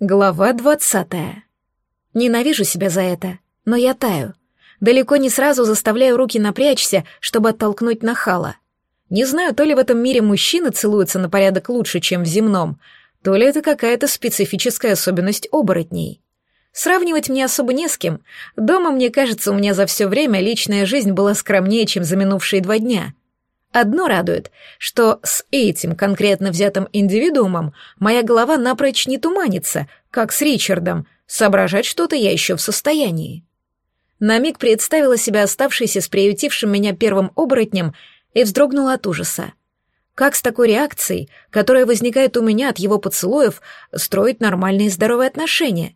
Глава двадцатая. Ненавижу себя за это, но я таю. Далеко не сразу заставляю руки напрячься, чтобы оттолкнуть нахала. Не знаю, то ли в этом мире мужчины целуются на порядок лучше, чем в земном, то ли это какая-то специфическая особенность оборотней. Сравнивать мне особо не с кем. Дома, мне кажется, у меня за все время личная жизнь была скромнее, чем за минувшие два дня. Одно радует, что с этим конкретно взятым индивидуумом моя голова напрочь не туманится, как с Ричардом, соображать что-то я еще в состоянии. На миг представила себя оставшейся с приютившим меня первым оборотнем и вздрогнула от ужаса. Как с такой реакцией, которая возникает у меня от его поцелуев, строить нормальные здоровые отношения?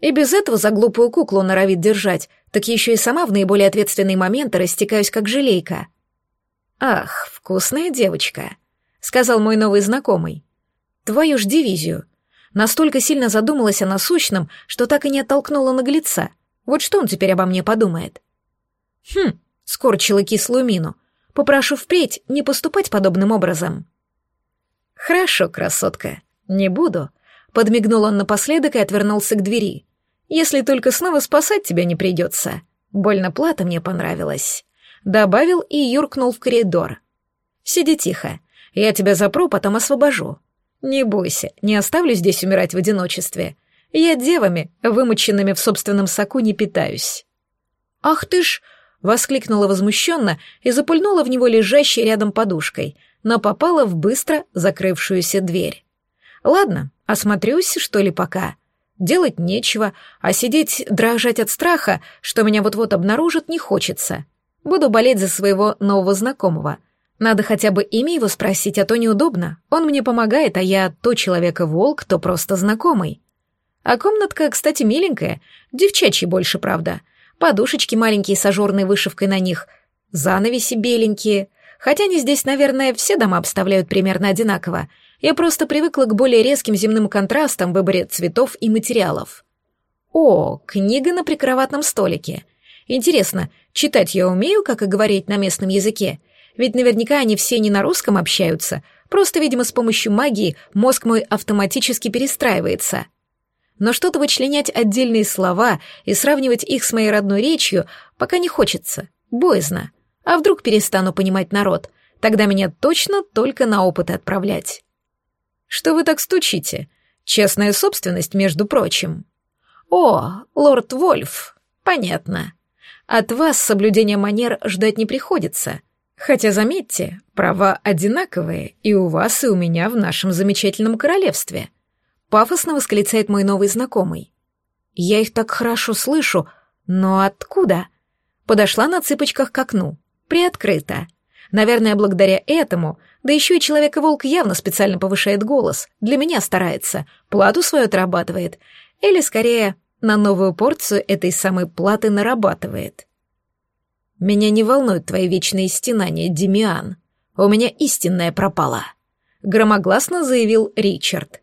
И без этого за глупую куклу норовит держать, так еще и сама в наиболее ответственные моменты растекаюсь как желейка. «Ах, вкусная девочка», — сказал мой новый знакомый. «Твою ж дивизию». Настолько сильно задумалась о насущном, что так и не оттолкнула наглеца. Вот что он теперь обо мне подумает? «Хм», — скорчила кислую мину. «Попрошу впредь не поступать подобным образом». «Хорошо, красотка, не буду», — подмигнул он напоследок и отвернулся к двери. «Если только снова спасать тебя не придется. Больно плата мне понравилась» добавил и юркнул в коридор. «Сиди тихо, я тебя запру, потом освобожу. Не бойся, не оставлю здесь умирать в одиночестве. Я девами, вымоченными в собственном соку, не питаюсь». «Ах ты ж!» — воскликнула возмущенно и запульнула в него лежащей рядом подушкой, но попала в быстро закрывшуюся дверь. «Ладно, осмотрюсь, что ли, пока». Делать нечего, а сидеть, дрожать от страха, что меня вот-вот обнаружат, не хочется. Буду болеть за своего нового знакомого. Надо хотя бы имя его спросить, а то неудобно. Он мне помогает, а я то человека-волк, то просто знакомый. А комнатка, кстати, миленькая, девчачья больше, правда. Подушечки маленькие с ажурной вышивкой на них, занавеси беленькие. Хотя они здесь, наверное, все дома обставляют примерно одинаково. Я просто привыкла к более резким земным контрастам в выборе цветов и материалов. О, книга на прикроватном столике — Интересно, читать я умею, как и говорить на местном языке? Ведь наверняка они все не на русском общаются, просто, видимо, с помощью магии мозг мой автоматически перестраивается. Но что-то вычленять отдельные слова и сравнивать их с моей родной речью пока не хочется, боязно. А вдруг перестану понимать народ? Тогда меня точно только на опыты отправлять. Что вы так стучите? Частная собственность, между прочим. О, лорд Вольф, понятно. От вас соблюдения манер ждать не приходится. Хотя, заметьте, права одинаковые и у вас, и у меня в нашем замечательном королевстве. Пафосно восклицает мой новый знакомый. Я их так хорошо слышу, но откуда? Подошла на цыпочках к окну. Приоткрыто. Наверное, благодаря этому, да еще и Человека-волк явно специально повышает голос, для меня старается, плату свою отрабатывает. Или, скорее, на новую порцию этой самой платы нарабатывает. «Меня не волнуют твои вечные стенания, Демиан. У меня истинная пропала», — громогласно заявил Ричард.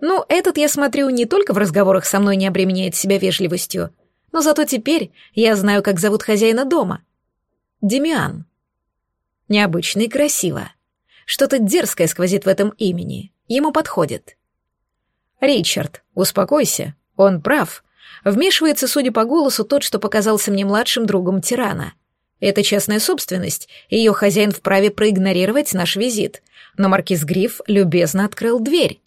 «Ну, этот, я смотрю, не только в разговорах со мной не обременяет себя вежливостью, но зато теперь я знаю, как зовут хозяина дома. Демиан. Необычно и красиво. Что-то дерзкое сквозит в этом имени. Ему подходит. Ричард, успокойся, он прав. Вмешивается, судя по голосу, тот, что показался мне младшим другом тирана. Это частная собственность, ее хозяин вправе проигнорировать наш визит. Но маркиз Гриф любезно открыл дверь.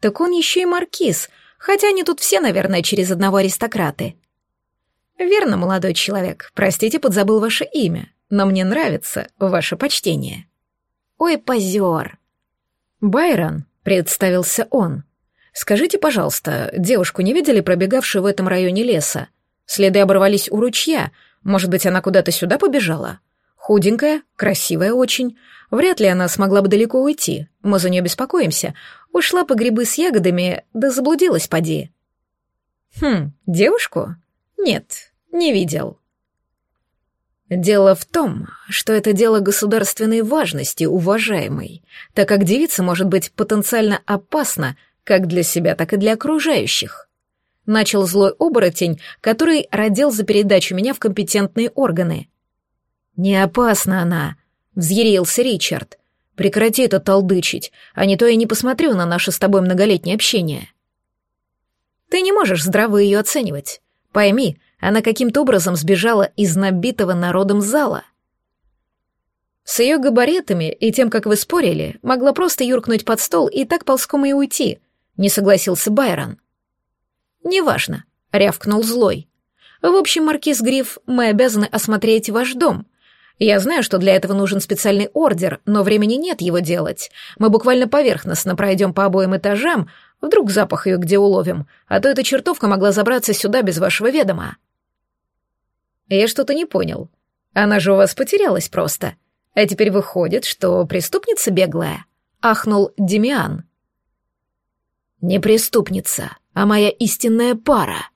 Так он еще и маркиз, хотя они тут все, наверное, через одного аристократы. Верно, молодой человек, простите, подзабыл ваше имя, но мне нравится ваше почтение. Ой, позер. Байрон, представился он. «Скажите, пожалуйста, девушку не видели, пробегавшую в этом районе леса? Следы оборвались у ручья. Может быть, она куда-то сюда побежала? Худенькая, красивая очень. Вряд ли она смогла бы далеко уйти. Мы за нее беспокоимся. Ушла по грибы с ягодами, да заблудилась, поди». «Хм, девушку? Нет, не видел». Дело в том, что это дело государственной важности, уважаемый, так как девица может быть потенциально опасна как для себя, так и для окружающих. Начал злой оборотень, который родил за передачу меня в компетентные органы. «Не опасна она», — взъярился Ричард. «Прекрати это толдычить, а не то я не посмотрю на наше с тобой многолетнее общение». Ты не можешь здраво ее оценивать. Пойми, она каким-то образом сбежала из набитого народом зала. С ее габаритами и тем, как вы спорили, могла просто юркнуть под стол и так ползком и уйти, не согласился Байрон. Неважно, рявкнул злой. В общем, маркиз Гриф, мы обязаны осмотреть ваш дом. Я знаю, что для этого нужен специальный ордер, но времени нет его делать. Мы буквально поверхностно пройдем по обоим этажам, вдруг запах ее где уловим, а то эта чертовка могла забраться сюда без вашего ведома. Я что-то не понял. Она же у вас потерялась просто. А теперь выходит, что преступница беглая, ахнул Демиан. Не преступница, а моя истинная пара.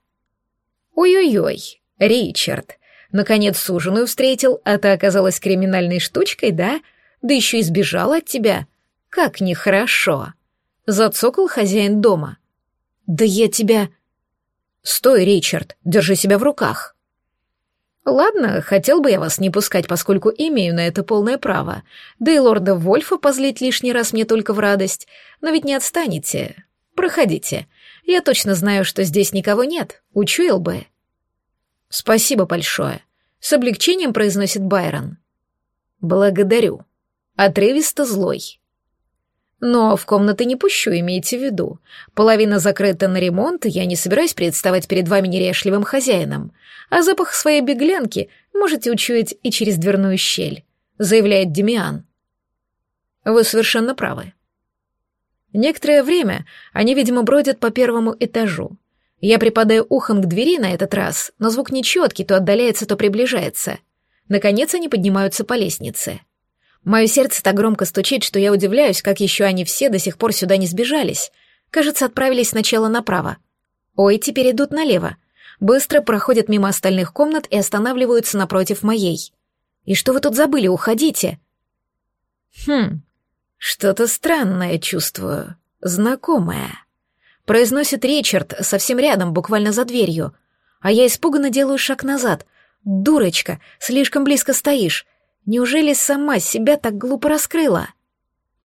Ой-ой-ой, Ричард, наконец суженую встретил, а ты оказалась криминальной штучкой, да? Да еще и сбежала от тебя. Как нехорошо. Зацокал хозяин дома. Да я тебя... Стой, Ричард, держи себя в руках. Ладно, хотел бы я вас не пускать, поскольку имею на это полное право. Да и лорда Вольфа позлить лишний раз мне только в радость. Но ведь не отстанете. Проходите. Я точно знаю, что здесь никого нет. Учуял бы. Спасибо большое. С облегчением произносит Байрон. Благодарю. Отрывисто злой. Но в комнаты не пущу, имейте в виду. Половина закрыта на ремонт, и я не собираюсь представать перед вами нерешливым хозяином. А запах своей беглянки можете учуять и через дверную щель, заявляет Демиан. Вы совершенно правы. Некоторое время они, видимо, бродят по первому этажу. Я припадаю ухом к двери на этот раз, но звук нечеткий, то отдаляется, то приближается. Наконец они поднимаются по лестнице. Мое сердце так громко стучит, что я удивляюсь, как еще они все до сих пор сюда не сбежались. Кажется, отправились сначала направо. Ой, теперь идут налево. Быстро проходят мимо остальных комнат и останавливаются напротив моей. И что вы тут забыли? Уходите. Хм, что-то странное чувствую, знакомое. Произносит Ричард совсем рядом, буквально за дверью. А я испуганно делаю шаг назад. Дурочка, слишком близко стоишь. Неужели сама себя так глупо раскрыла?